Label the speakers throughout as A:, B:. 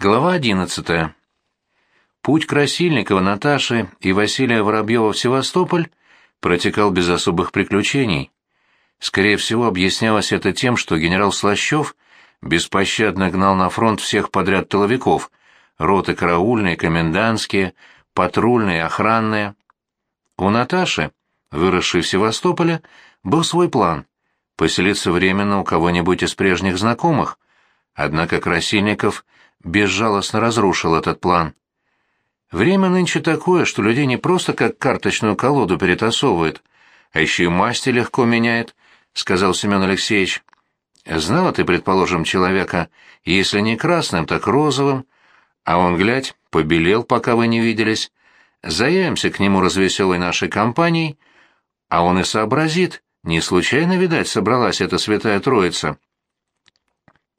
A: Глава одиннадцатая. Путь Красильникова, Наташи и Василия Воробьева в Севастополь протекал без особых приключений. Скорее всего, объяснялось это тем, что генерал Слащев беспощадно гнал на фронт всех подряд тыловиков, роты караульные, комендантские, патрульные, охранные. У Наташи, выросшей в Севастополе, был свой план — поселиться временно у кого-нибудь из прежних знакомых, однако Красильников — безжалостно разрушил этот план. Время нынче такое, что людей не просто как карточную колоду перетасовывает, а еще и масти легко меняет, — сказал Семен Алексеевич. Знала ты, предположим, человека, если не красным, так розовым, а он, глядь, побелел, пока вы не виделись. Заявимся к нему развеселой нашей компанией, а он и сообразит, не случайно, видать, собралась эта святая троица.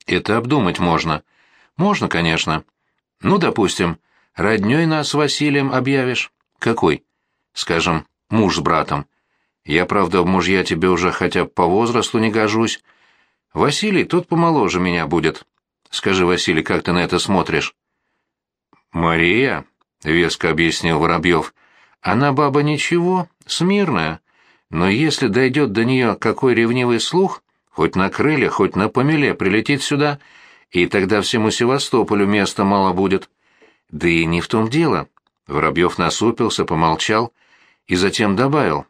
A: Это обдумать можно — можно, конечно. Ну, допустим, роднёй нас с Василием объявишь. Какой? Скажем, муж с братом. Я, правда, в мужья тебе уже хотя бы по возрасту не гожусь. Василий, тот помоложе меня будет. Скажи, Василий, как ты на это смотришь? Мария, — веско объяснил Воробьев, — она баба ничего, смирная. Но если дойдет до нее какой ревнивый слух, хоть на крыльях, хоть на помеле прилетит сюда и тогда всему Севастополю места мало будет. Да и не в том дело. Воробьев насупился, помолчал и затем добавил.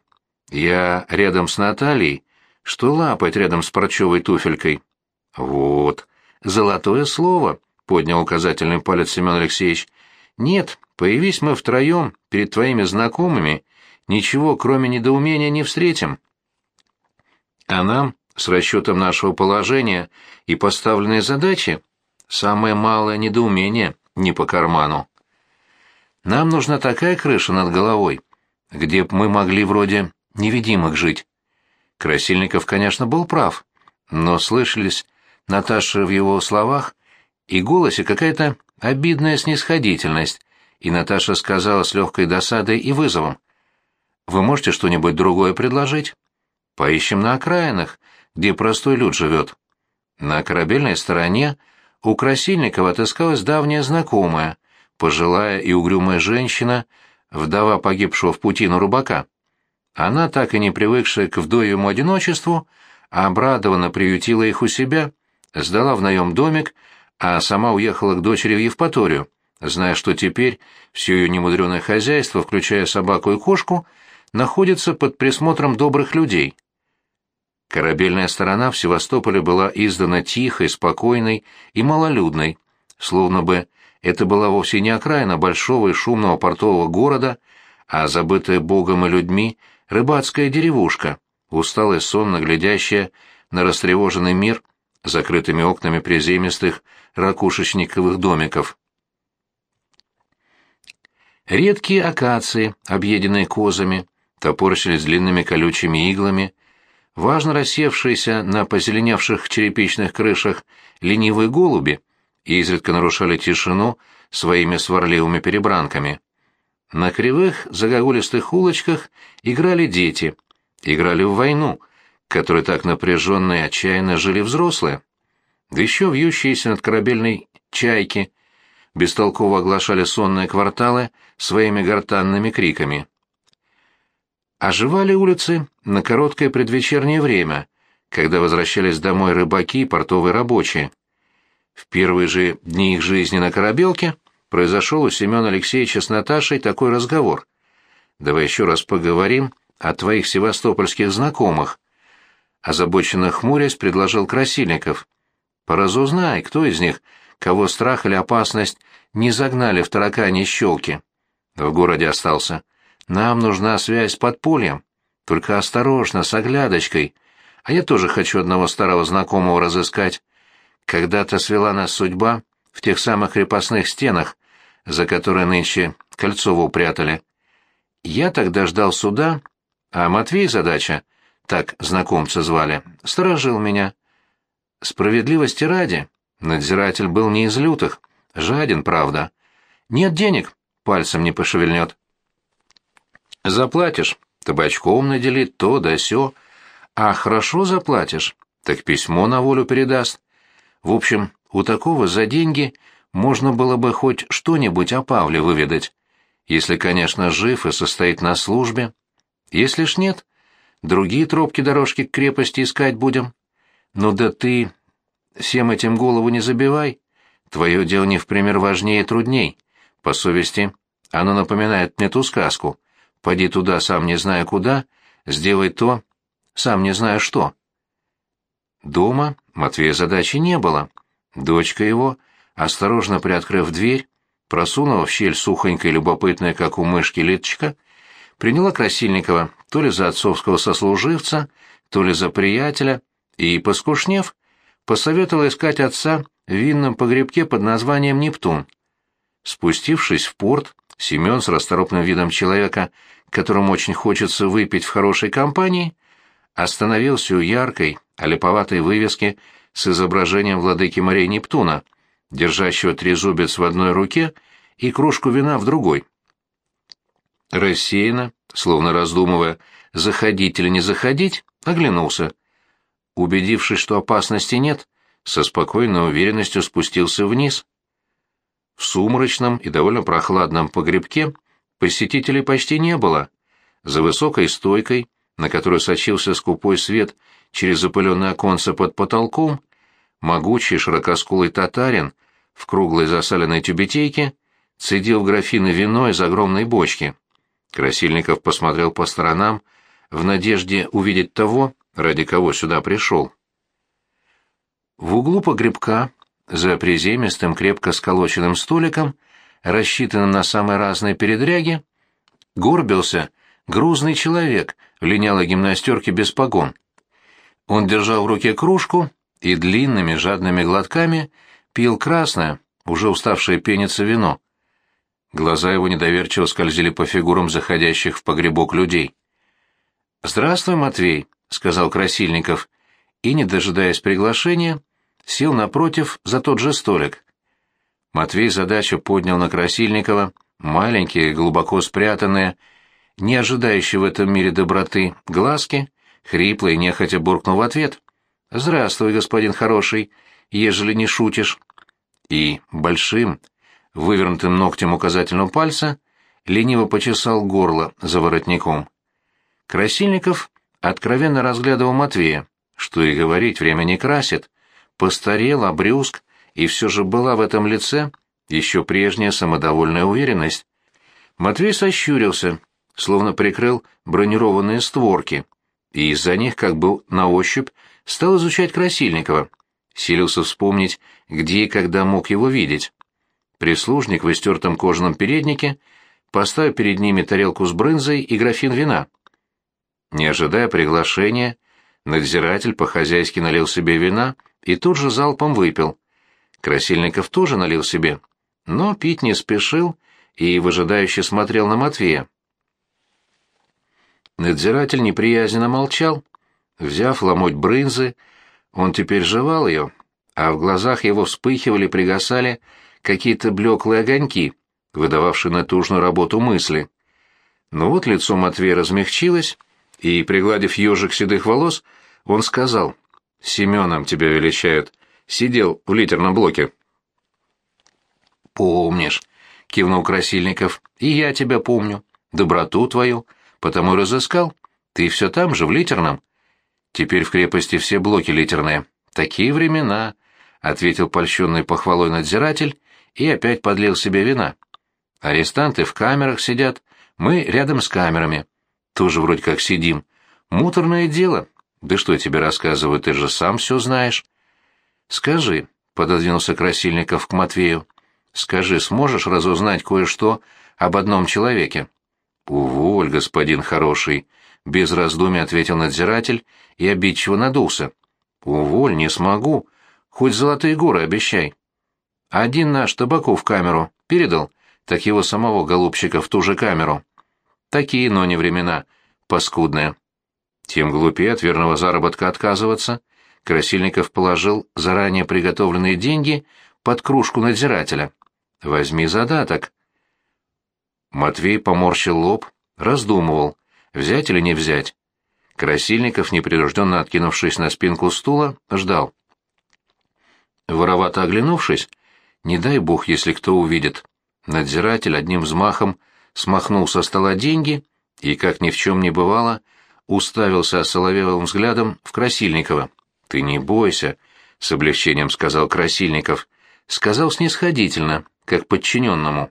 A: Я рядом с Натальей, что лапать рядом с парчевой туфелькой. Вот, золотое слово, поднял указательный палец Семен Алексеевич. Нет, появись мы втроем перед твоими знакомыми, ничего, кроме недоумения, не встретим. А нам с расчетом нашего положения и поставленной задачи, самое малое недоумение не по карману. Нам нужна такая крыша над головой, где б мы могли вроде невидимых жить. Красильников, конечно, был прав, но слышались Наташа в его словах и голосе какая-то обидная снисходительность, и Наташа сказала с легкой досадой и вызовом. «Вы можете что-нибудь другое предложить? Поищем на окраинах, где простой люд живет. На корабельной стороне у Красильникова отыскалась давняя знакомая, пожилая и угрюмая женщина, вдова погибшего в пути на рубака. Она, так и не привыкшая к вдовьему одиночеству, обрадованно приютила их у себя, сдала в наем домик, а сама уехала к дочери в Евпаторию, зная, что теперь все ее немудреное хозяйство, включая собаку и кошку, находится под присмотром добрых людей. Корабельная сторона в Севастополе была издана тихой, спокойной и малолюдной, словно бы это была вовсе не окраина большого и шумного портового города, а забытая богом и людьми рыбацкая деревушка, усталая сонно глядящая на растревоженный мир закрытыми окнами приземистых ракушечниковых домиков. Редкие акации, объеденные козами, топорщились длинными колючими иглами, важно рассевшиеся на позеленевших черепичных крышах ленивые голуби изредка нарушали тишину своими сварливыми перебранками. На кривых загогулистых улочках играли дети, играли в войну, которой так напряженно и отчаянно жили взрослые. Да еще вьющиеся над корабельной чайки бестолково оглашали сонные кварталы своими гортанными криками. Оживали улицы на короткое предвечернее время, когда возвращались домой рыбаки и портовые рабочие. В первые же дни их жизни на корабелке произошел у Семена Алексеевича с Наташей такой разговор. «Давай еще раз поговорим о твоих севастопольских знакомых», озабоченно хмурясь предложил Красильников. «Поразузнай, кто из них, кого страх или опасность не загнали в таракани щелки. В городе остался. Нам нужна связь с подпольем. Только осторожно, с оглядочкой. А я тоже хочу одного старого знакомого разыскать. Когда-то свела нас судьба в тех самых крепостных стенах, за которые нынче Кольцово упрятали. Я тогда ждал суда, а Матвей задача, так знакомца звали, сторожил меня. Справедливости ради, надзиратель был не из лютых, жаден, правда. Нет денег, пальцем не пошевельнет. Заплатишь, табачком наделит, то да сё. А хорошо заплатишь, так письмо на волю передаст. В общем, у такого за деньги можно было бы хоть что-нибудь о Павле выведать, если, конечно, жив и состоит на службе. Если ж нет, другие тропки-дорожки к крепости искать будем. Ну да ты всем этим голову не забивай. Твое дело не в пример важнее и трудней. По совести, оно напоминает мне ту сказку. Поди туда, сам не зная куда, сделай то, сам не зная что. Дома Матвея задачи не было. Дочка его, осторожно приоткрыв дверь, просунула в щель сухонькая и любопытная, как у мышки, леточка, приняла Красильникова то ли за отцовского сослуживца, то ли за приятеля, и, поскушнев, посоветовала искать отца в винном погребке под названием «Нептун». Спустившись в порт, Семен с расторопным видом человека, которому очень хочется выпить в хорошей компании, остановился у яркой, олиповатой вывески с изображением владыки морей Нептуна, держащего трезубец в одной руке и кружку вина в другой. Рассеянно, словно раздумывая, заходить или не заходить, оглянулся. Убедившись, что опасности нет, со спокойной уверенностью спустился вниз. В сумрачном и довольно прохладном погребке посетителей почти не было. За высокой стойкой, на которую сочился скупой свет через запыленное оконце под потолком, могучий широкоскулый татарин в круглой засаленной тюбетейке цедил в графины вино из огромной бочки. Красильников посмотрел по сторонам в надежде увидеть того, ради кого сюда пришел. В углу погребка, за приземистым, крепко сколоченным столиком, рассчитанным на самые разные передряги, горбился грузный человек в линялой гимнастерке без погон. Он держал в руке кружку и длинными жадными глотками пил красное, уже уставшее пениться вино. Глаза его недоверчиво скользили по фигурам заходящих в погребок людей. «Здравствуй, Матвей», — сказал Красильников, и, не дожидаясь приглашения, сел напротив за тот же столик. Матвей задачу поднял на Красильникова, маленькие, глубоко спрятанные, не ожидающие в этом мире доброты, глазки, хриплый, нехотя буркнул в ответ. «Здравствуй, господин хороший, ежели не шутишь». И большим, вывернутым ногтем указательного пальца лениво почесал горло за воротником. Красильников откровенно разглядывал Матвея. Что и говорить, время не красит постарел, обрюзг, и все же была в этом лице еще прежняя самодовольная уверенность. Матвей сощурился, словно прикрыл бронированные створки, и из-за них, как бы на ощупь, стал изучать Красильникова. Силился вспомнить, где и когда мог его видеть. Прислужник в истертом кожаном переднике поставил перед ними тарелку с брынзой и графин вина. Не ожидая приглашения, надзиратель по-хозяйски налил себе вина — и тут же залпом выпил. Красильников тоже налил себе, но пить не спешил и выжидающе смотрел на Матвея. Надзиратель неприязненно молчал. Взяв ломоть брынзы, он теперь жевал ее, а в глазах его вспыхивали, пригасали какие-то блеклые огоньки, выдававшие натужную работу мысли. Но вот лицо Матвея размягчилось, и, пригладив ежик седых волос, он сказал — Семеном тебя величают. Сидел в литерном блоке. Помнишь, кивнул Красильников. И я тебя помню. Доброту твою. Потому разыскал. Ты все там же, в литерном. Теперь в крепости все блоки литерные. Такие времена, ответил польщенный похвалой надзиратель и опять подлил себе вина. Арестанты в камерах сидят, мы рядом с камерами. Тоже вроде как сидим. Муторное дело, да что я тебе рассказываю, ты же сам все знаешь. Скажи, — пододвинулся Красильников к Матвею, — скажи, сможешь разузнать кое-что об одном человеке? Уволь, господин хороший, — без раздумий ответил надзиратель и обидчиво надулся. Уволь, не смогу, хоть золотые горы обещай. Один наш табаку в камеру передал, так его самого голубчика в ту же камеру. Такие, но не времена, паскудные. Тем глупее от верного заработка отказываться. Красильников положил заранее приготовленные деньги под кружку надзирателя. «Возьми задаток». Матвей поморщил лоб, раздумывал, взять или не взять. Красильников, непринужденно откинувшись на спинку стула, ждал. Воровато оглянувшись, Не дай бог, если кто увидит. Надзиратель одним взмахом смахнул со стола деньги и, как ни в чем не бывало, уставился соловелым взглядом в Красильникова. «Ты не бойся», — с облегчением сказал Красильников. Сказал снисходительно, как подчиненному.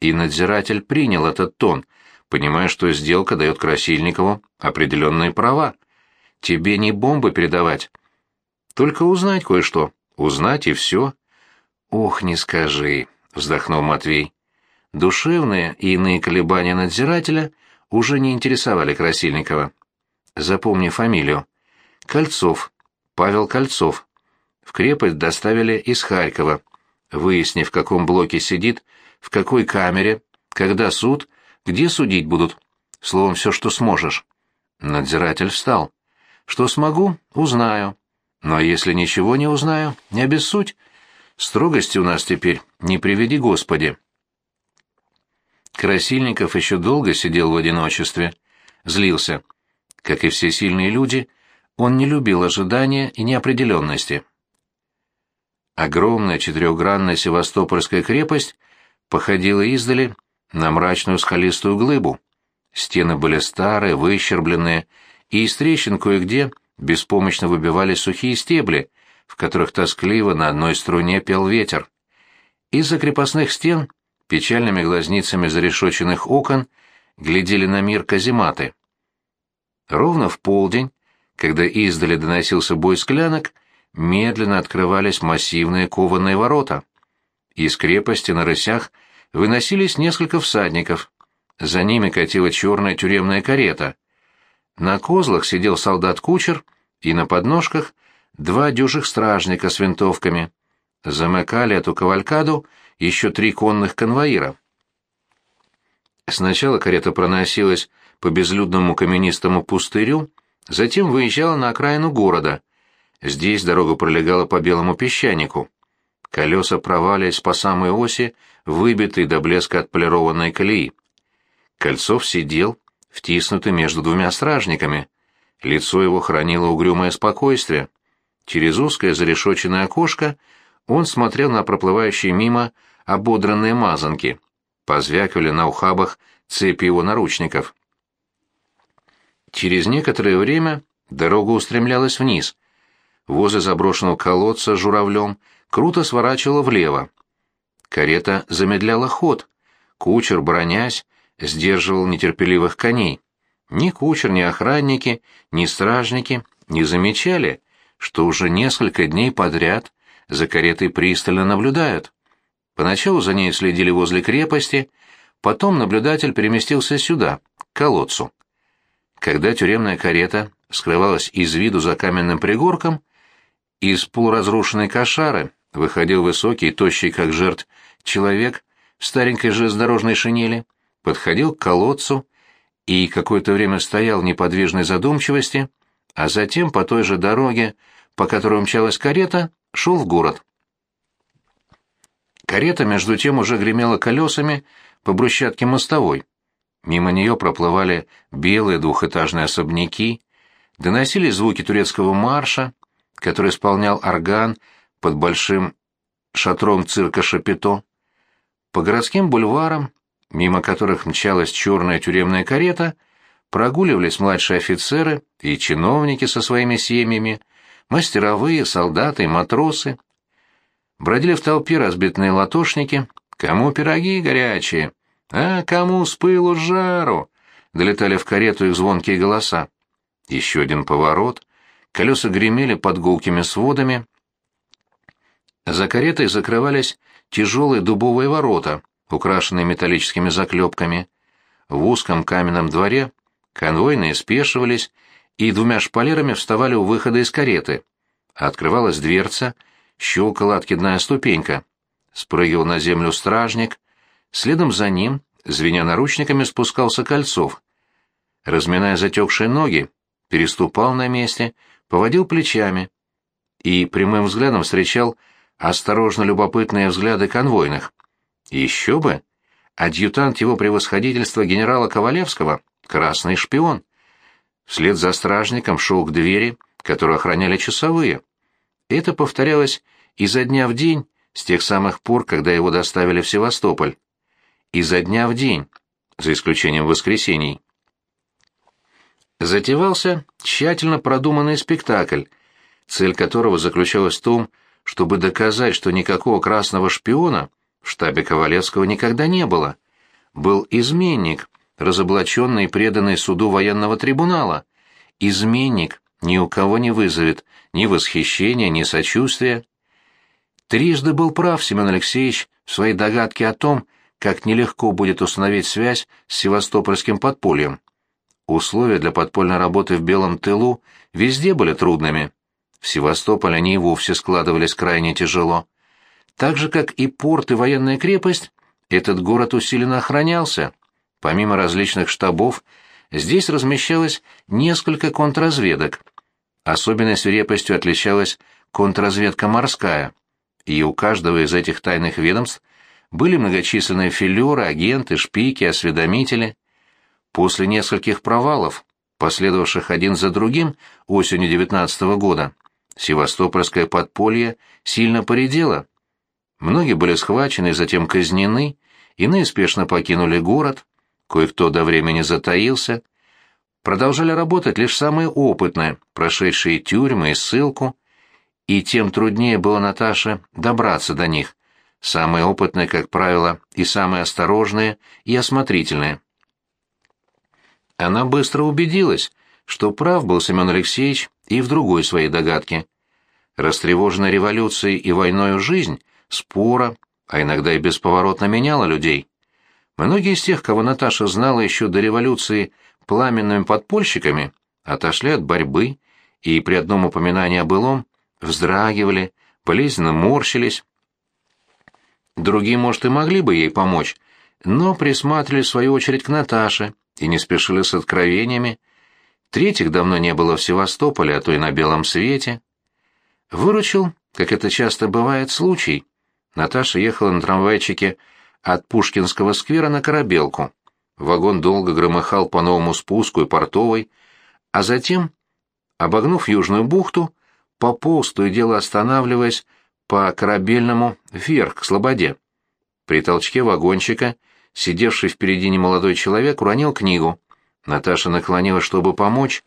A: И надзиратель принял этот тон, понимая, что сделка дает Красильникову определенные права. «Тебе не бомбы передавать. Только узнать кое-что. Узнать и все». «Ох, не скажи», — вздохнул Матвей. Душевные и иные колебания надзирателя уже не интересовали Красильникова. Запомни фамилию. Кольцов. Павел Кольцов. В крепость доставили из Харькова. Выясни, в каком блоке сидит, в какой камере, когда суд, где судить будут. Словом, все, что сможешь. Надзиратель встал. Что смогу, узнаю. Но если ничего не узнаю, не обессудь. Строгости у нас теперь не приведи Господи. Красильников еще долго сидел в одиночестве, злился. Как и все сильные люди, он не любил ожидания и неопределенности. Огромная четырехгранная Севастопольская крепость походила издали на мрачную скалистую глыбу. Стены были старые, выщербленные, и из трещин кое-где беспомощно выбивались сухие стебли, в которых тоскливо на одной струне пел ветер. Из-за крепостных стен печальными глазницами зарешоченных окон глядели на мир казематы. Ровно в полдень, когда издали доносился бой склянок, медленно открывались массивные кованые ворота. Из крепости на рысях выносились несколько всадников. За ними катила черная тюремная карета. На козлах сидел солдат-кучер, и на подножках два дюжих стражника с винтовками. Замыкали эту кавалькаду еще три конных конвоира. Сначала карета проносилась по безлюдному каменистому пустырю, затем выезжала на окраину города. Здесь дорога пролегала по белому песчанику. Колеса провалились по самой оси, выбитые до блеска отполированной колеи. Кольцов сидел, втиснутый между двумя стражниками. Лицо его хранило угрюмое спокойствие. Через узкое зарешоченное окошко он смотрел на проплывающие мимо ободранные мазанки. Позвякивали на ухабах цепи его наручников. Через некоторое время дорога устремлялась вниз. Возле заброшенного колодца с журавлем круто сворачивала влево. Карета замедляла ход. Кучер, бронясь, сдерживал нетерпеливых коней. Ни кучер, ни охранники, ни стражники не замечали, что уже несколько дней подряд за каретой пристально наблюдают. Поначалу за ней следили возле крепости, потом наблюдатель переместился сюда, к колодцу. Когда тюремная карета скрывалась из виду за каменным пригорком, из полуразрушенной кошары выходил высокий, тощий, как жертв, человек в старенькой железнодорожной шинели, подходил к колодцу и какое-то время стоял в неподвижной задумчивости, а затем по той же дороге, по которой мчалась карета, шел в город. Карета, между тем, уже гремела колесами по брусчатке мостовой. Мимо нее проплывали белые двухэтажные особняки, доносились звуки турецкого марша, который исполнял орган под большим шатром цирка Шапито. По городским бульварам, мимо которых мчалась черная тюремная карета, прогуливались младшие офицеры и чиновники со своими семьями, мастеровые, солдаты и матросы, Бродили в толпе разбитные латошники, кому пироги горячие, а кому с пылу жару. Долетали в карету их звонкие голоса. Еще один поворот, колеса гремели под гулкими сводами. За каретой закрывались тяжелые дубовые ворота, украшенные металлическими заклепками. В узком каменном дворе конвойные спешивались и двумя шпалерами вставали у выхода из кареты. Открывалась дверца — щелкала откидная ступенька. Спрыгивал на землю стражник, следом за ним, звеня наручниками, спускался Кольцов. Разминая затекшие ноги, переступал на месте, поводил плечами и прямым взглядом встречал осторожно любопытные взгляды конвойных. Еще бы! Адъютант его превосходительства генерала Ковалевского — красный шпион. Вслед за стражником шел к двери, которую охраняли часовые. Это повторялось изо дня в день с тех самых пор, когда его доставили в Севастополь. Изо дня в день, за исключением воскресений. Затевался тщательно продуманный спектакль, цель которого заключалась в том, чтобы доказать, что никакого красного шпиона в штабе Ковалевского никогда не было. Был изменник, разоблаченный и преданный суду военного трибунала. Изменник ни у кого не вызовет ни восхищения, ни сочувствия. Трижды был прав Семен Алексеевич в своей догадке о том, как нелегко будет установить связь с севастопольским подпольем. Условия для подпольной работы в Белом тылу везде были трудными. В Севастополе они и вовсе складывались крайне тяжело. Так же, как и порт и военная крепость, этот город усиленно охранялся. Помимо различных штабов, здесь размещалось несколько контрразведок. Особенной свирепостью отличалась контрразведка морская, и у каждого из этих тайных ведомств были многочисленные филеры, агенты, шпики, осведомители. После нескольких провалов, последовавших один за другим осенью 19 года, Севастопольское подполье сильно поредело. Многие были схвачены и затем казнены, иные спешно покинули город, кое-кто до времени затаился. Продолжали работать лишь самые опытные, прошедшие тюрьмы и ссылку, и тем труднее было Наташе добраться до них, самые опытные, как правило, и самые осторожные и осмотрительные. Она быстро убедилась, что прав был Семен Алексеевич и в другой своей догадке. Растревоженная революцией и войною жизнь спора, а иногда и бесповоротно меняла людей. Многие из тех, кого Наташа знала еще до революции пламенными подпольщиками, отошли от борьбы и при одном упоминании о былом вздрагивали, болезненно морщились. Другие, может, и могли бы ей помочь, но присматривали свою очередь к Наташе и не спешили с откровениями. Третьих давно не было в Севастополе, а то и на белом свете. Выручил, как это часто бывает, случай. Наташа ехала на трамвайчике от Пушкинского сквера на Корабелку. Вагон долго громыхал по новому спуску и портовой, а затем, обогнув Южную бухту, пополз, то и дело останавливаясь по корабельному вверх к Слободе. При толчке вагончика, сидевший впереди немолодой человек, уронил книгу. Наташа наклонилась, чтобы помочь,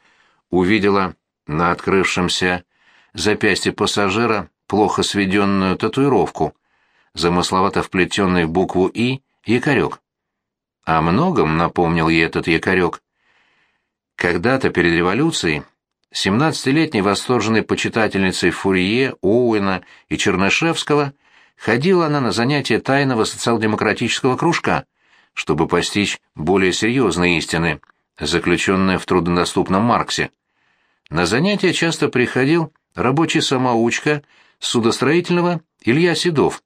A: увидела на открывшемся запястье пассажира плохо сведенную татуировку, замысловато вплетенный в букву «И» якорек. О многом напомнил ей этот якорек. Когда-то перед революцией семнадцатилетней восторженной почитательницей Фурье, Оуэна и Чернышевского ходила она на занятия тайного социал-демократического кружка, чтобы постичь более серьезные истины, заключенные в труднодоступном Марксе. На занятия часто приходил рабочий самоучка судостроительного Илья Седов,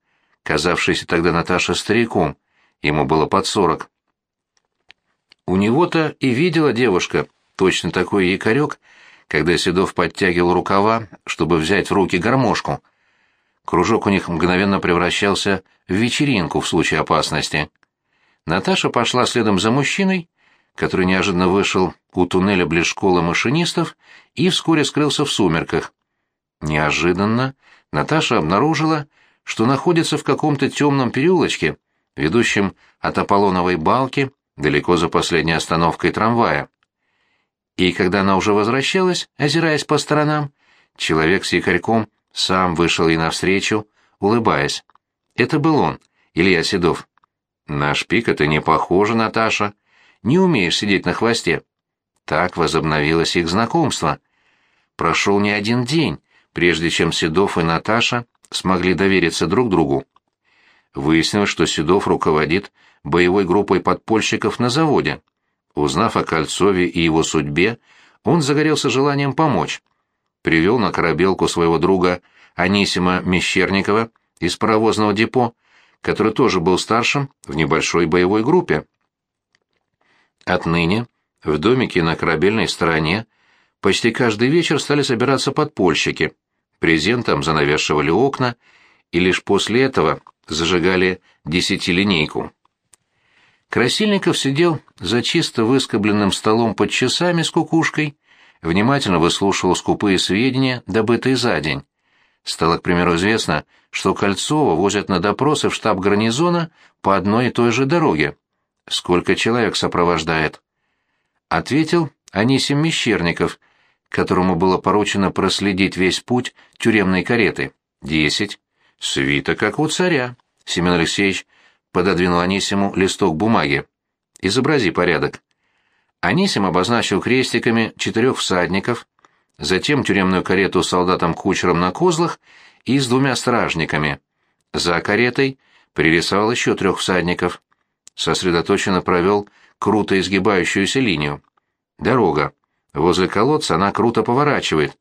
A: казавшийся тогда Наташе стариком, ему было под сорок. У него-то и видела девушка точно такой якорек, когда Седов подтягивал рукава, чтобы взять в руки гармошку. Кружок у них мгновенно превращался в вечеринку в случае опасности. Наташа пошла следом за мужчиной, который неожиданно вышел у туннеля близ школы машинистов и вскоре скрылся в сумерках. Неожиданно Наташа обнаружила, что находится в каком-то темном переулочке, ведущем от Аполлоновой балки далеко за последней остановкой трамвая. И когда она уже возвращалась, озираясь по сторонам, человек с якорьком сам вышел ей навстречу, улыбаясь. Это был он, Илья Седов. «На шпика ты не похожа, Наташа. Не умеешь сидеть на хвосте». Так возобновилось их знакомство. Прошел не один день, прежде чем Седов и Наташа смогли довериться друг другу. Выяснилось, что Седов руководит боевой группой подпольщиков на заводе. Узнав о Кольцове и его судьбе, он загорелся желанием помочь. Привел на корабелку своего друга Анисима Мещерникова из паровозного депо, который тоже был старшим в небольшой боевой группе. Отныне в домике на корабельной стороне почти каждый вечер стали собираться подпольщики – презентом занавешивали окна и лишь после этого зажигали десятилинейку. Красильников сидел за чисто выскобленным столом под часами с кукушкой, внимательно выслушивал скупые сведения, добытые за день. Стало, к примеру, известно, что Кольцова возят на допросы в штаб гарнизона по одной и той же дороге. Сколько человек сопровождает? Ответил Анисим Мещерников, которому было поручено проследить весь путь тюремной кареты. Десять. Свита, как у царя. Семен Алексеевич пододвинул Анисиму листок бумаги. Изобрази порядок. Анисим обозначил крестиками четырех всадников, затем тюремную карету с солдатом-кучером на козлах и с двумя стражниками. За каретой пририсовал еще трех всадников. Сосредоточенно провел круто изгибающуюся линию. Дорога. Возле колодца она круто поворачивает.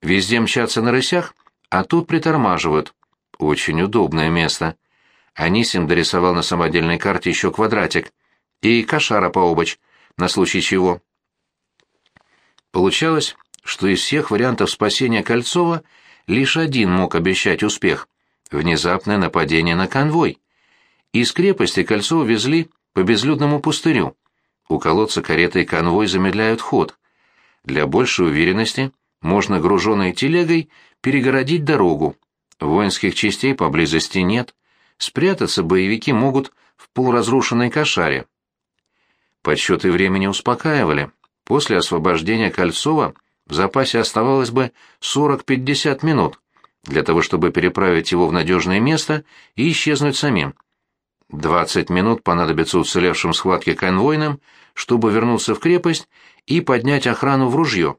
A: Везде мчатся на рысях, а тут притормаживают. Очень удобное место. Анисим дорисовал на самодельной карте еще квадратик. И кошара пообочь, на случай чего. Получалось, что из всех вариантов спасения Кольцова лишь один мог обещать успех — внезапное нападение на конвой. Из крепости Кольцова везли по безлюдному пустырю. У колодца карета и конвой замедляют ход. Для большей уверенности можно груженной телегой перегородить дорогу. Воинских частей поблизости нет. Спрятаться боевики могут в полуразрушенной кошаре. Подсчеты времени успокаивали. После освобождения Кольцова в запасе оставалось бы 40-50 минут для того, чтобы переправить его в надежное место и исчезнуть самим. 20 минут понадобится уцелевшим схватке конвойным, чтобы вернуться в крепость и поднять охрану в ружье.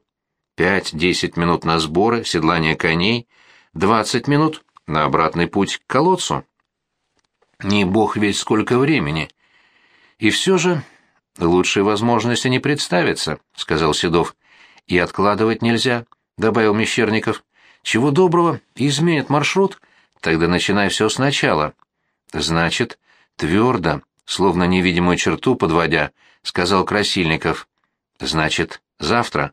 A: 5-10 минут на сборы, седлание коней, 20 минут на обратный путь к колодцу. Не бог ведь сколько времени. И все же лучшей возможности не представится, сказал Седов. И откладывать нельзя, добавил Мещерников. Чего доброго, изменит маршрут, тогда начинай все сначала. Значит, твердо, словно невидимую черту подводя, сказал Красильников. Значит, завтра.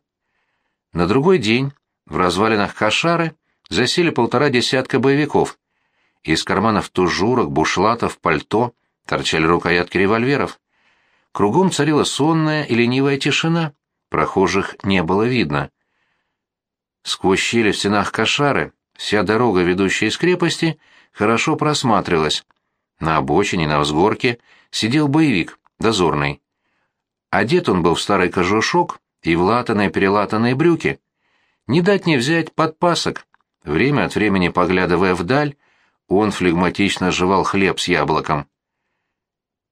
A: На другой день в развалинах Кашары засели полтора десятка боевиков. Из карманов тужурок, бушлатов, пальто торчали рукоятки револьверов. Кругом царила сонная и ленивая тишина, прохожих не было видно. Сквозь щели в стенах кошары вся дорога, ведущая из крепости, хорошо просматривалась. На обочине, на взгорке, сидел боевик, дозорный. Одет он был в старый кожушок и в латаные-перелатанные брюки. Не дать не взять подпасок. Время от времени, поглядывая вдаль, он флегматично жевал хлеб с яблоком.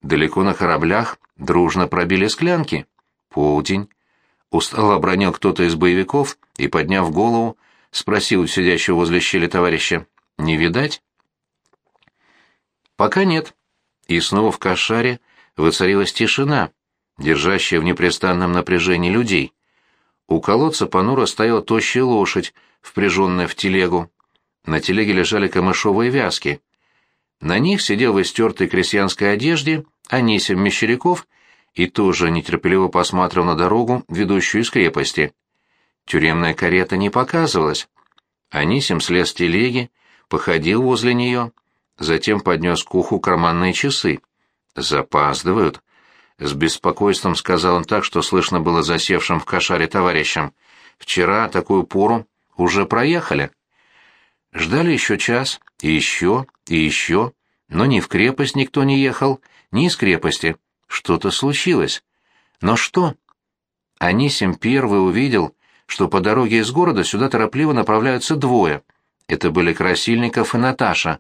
A: Далеко на кораблях дружно пробили склянки. Полдень. Устало обронил кто-то из боевиков и, подняв голову, спросил сидящего возле щели товарища. «Не видать?» «Пока нет». И снова в кошаре воцарилась тишина, держащая в непрестанном напряжении людей. У колодца понуро стояла тощая лошадь, впряженная в телегу. На телеге лежали камышовые вязки. На них сидел в истертой крестьянской одежде Анисим Мещеряков и тоже нетерпеливо посматривал на дорогу, ведущую из крепости. Тюремная карета не показывалась. Анисим слез с телеги, походил возле нее, затем поднес к уху карманные часы. «Запаздывают», — с беспокойством сказал он так, что слышно было засевшим в кошаре товарищам. «Вчера такую пору уже проехали». Ждали еще час, и еще, и еще, но ни в крепость никто не ехал, ни из крепости. Что-то случилось. Но что? Анисим первый увидел, что по дороге из города сюда торопливо направляются двое. Это были Красильников и Наташа.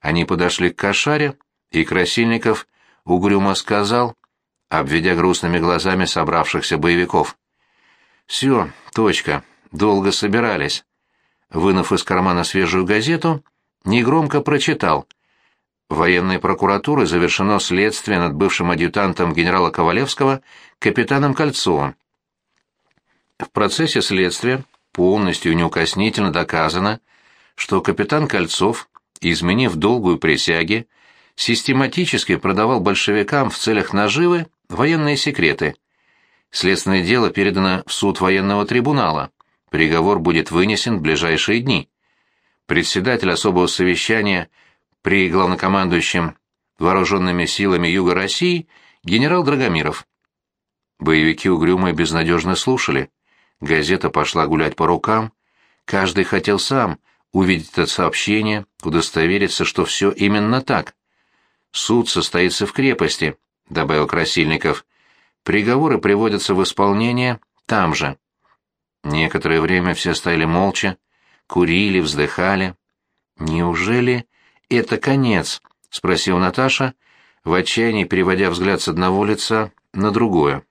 A: Они подошли к кошаре, и Красильников угрюмо сказал, обведя грустными глазами собравшихся боевиков. «Все, точка, долго собирались». Вынув из кармана свежую газету, негромко прочитал. Военной прокуратурой завершено следствие над бывшим адъютантом генерала Ковалевского капитаном Кольцовым. В процессе следствия полностью неукоснительно доказано, что капитан Кольцов, изменив долгую присяги, систематически продавал большевикам в целях наживы военные секреты. Следственное дело передано в суд военного трибунала. Приговор будет вынесен в ближайшие дни. Председатель особого совещания при главнокомандующем вооруженными силами Юга России генерал Драгомиров. Боевики угрюмо и безнадежно слушали. Газета пошла гулять по рукам. Каждый хотел сам увидеть это сообщение, удостовериться, что все именно так. «Суд состоится в крепости», — добавил Красильников. «Приговоры приводятся в исполнение там же». Некоторое время все стояли молча, курили, вздыхали. «Неужели это конец?» — спросила Наташа, в отчаянии переводя взгляд с одного лица на другое.